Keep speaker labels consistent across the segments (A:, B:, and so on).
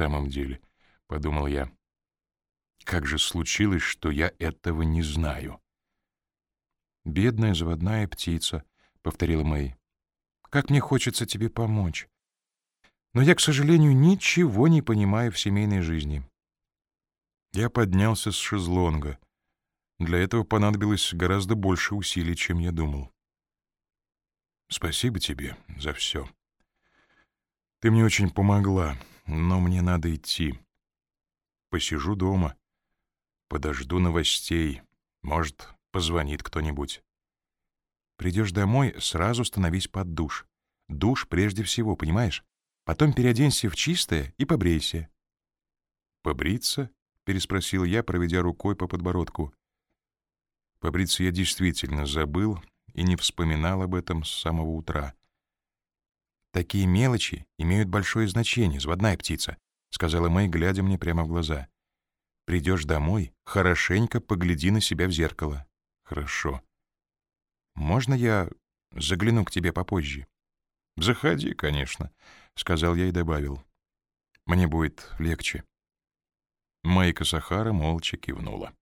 A: самом деле?» — подумал я. «Как же случилось, что я этого не знаю?»
B: «Бедная заводная птица», — повторила Мэй. «Как мне хочется тебе помочь. Но я, к сожалению, ничего не понимаю в семейной жизни». Я поднялся с шезлонга. Для этого понадобилось гораздо больше усилий, чем я думал. «Спасибо тебе за все. Ты мне очень помогла, но мне надо идти. Посижу дома, подожду новостей. Может, позвонит кто-нибудь. Придешь домой, сразу становись под душ. Душ прежде всего, понимаешь? Потом переоденься в чистое и побрейся. «Побриться?» — переспросил я, проведя рукой по подбородку. Побриться я действительно забыл и не вспоминал об этом с самого утра. «Такие мелочи имеют большое значение, заводная птица», — сказала Мэй, глядя мне прямо в глаза. «Придешь домой, хорошенько погляди на себя в зеркало». «Хорошо». «Можно я загляну к тебе попозже?»
A: «Заходи, конечно», — сказал я и добавил. «Мне будет легче». Майка Сахара молча кивнула.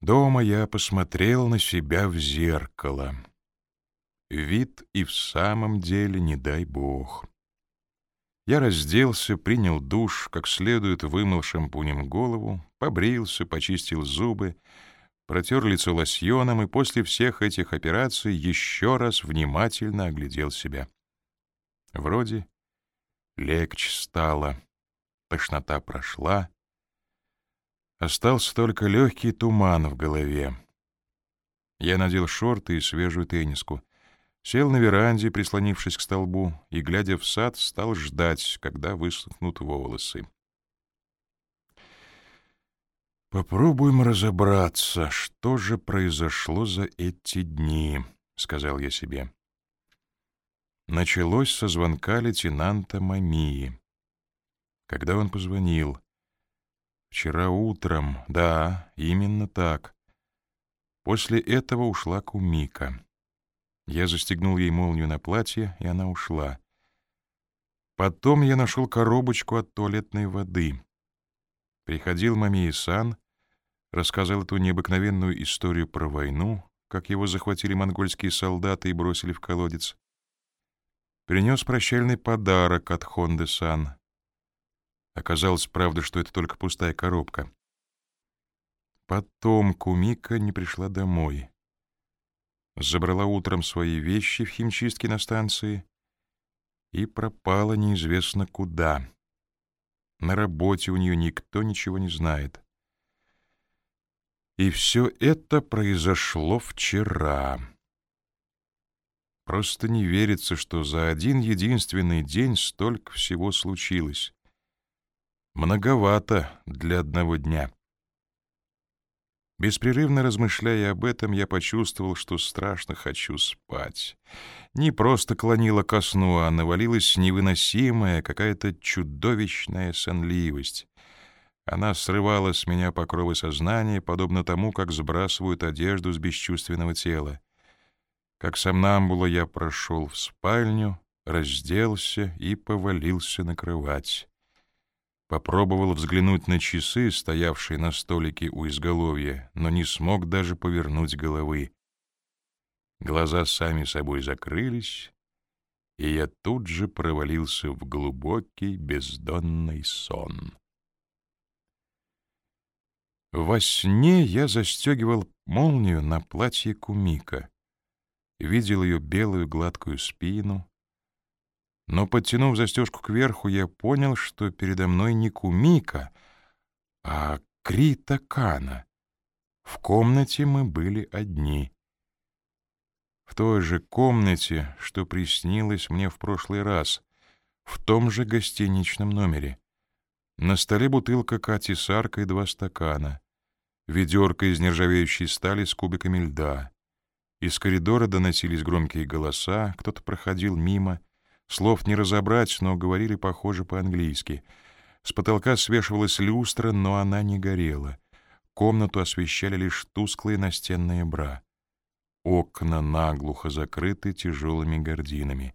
A: Дома я посмотрел на себя в зеркало. Вид и в самом деле не дай бог. Я разделся, принял душ, как следует вымыл шампунем голову, побрился, почистил зубы, протер лицо лосьоном и после всех этих операций еще раз внимательно оглядел себя. Вроде легче стало, тошнота прошла, остался только легкий туман в голове. Я надел шорты и свежую тенниску, Сел на веранде, прислонившись к столбу, и, глядя в сад, стал ждать, когда высохнут волосы. «Попробуем разобраться, что же произошло за эти дни», — сказал я себе. Началось со звонка лейтенанта Мамии. Когда он позвонил? Вчера утром, да, именно так. После этого ушла Кумика. Я застегнул ей молнию на платье, и она ушла. Потом я нашел коробочку от туалетной воды. Приходил Мамии-сан, рассказал эту необыкновенную историю про войну, как его захватили монгольские солдаты и бросили в колодец. Принес прощальный подарок от Хонды-сан. Оказалось, правда, что это только пустая коробка. Потом Кумика не пришла домой забрала утром свои вещи в химчистке на станции и пропала неизвестно куда. На работе у нее никто ничего не знает. И все это произошло вчера. Просто не верится, что за один единственный день столько всего случилось. Многовато для одного дня. Беспрерывно размышляя об этом, я почувствовал, что страшно хочу спать. Не просто клонила ко сну, а навалилась невыносимая, какая-то чудовищная сонливость. Она срывала с меня покровы сознания, подобно тому, как сбрасывают одежду с бесчувственного тела. Как сомнамбула я прошел в спальню, разделся и повалился на кровать. Попробовал взглянуть на часы, стоявшие на столике у изголовья, но не смог даже повернуть головы. Глаза сами собой закрылись, и я тут же провалился в глубокий бездонный сон. Во сне я застегивал молнию на платье Кумика, видел ее белую гладкую спину, но, подтянув застежку кверху, я понял, что передо мной не Кумика, а Крита Кана. В комнате мы были одни. В той же комнате, что приснилось мне в прошлый раз, в том же гостиничном номере. На столе бутылка Кати с аркой два стакана, ведерко из нержавеющей стали с кубиками льда. Из коридора доносились громкие голоса, кто-то проходил мимо — Слов не разобрать, но говорили, похоже, по-английски. С потолка свешивалась люстра, но она не горела. Комнату освещали лишь тусклые настенные бра. Окна наглухо закрыты тяжелыми гардинами.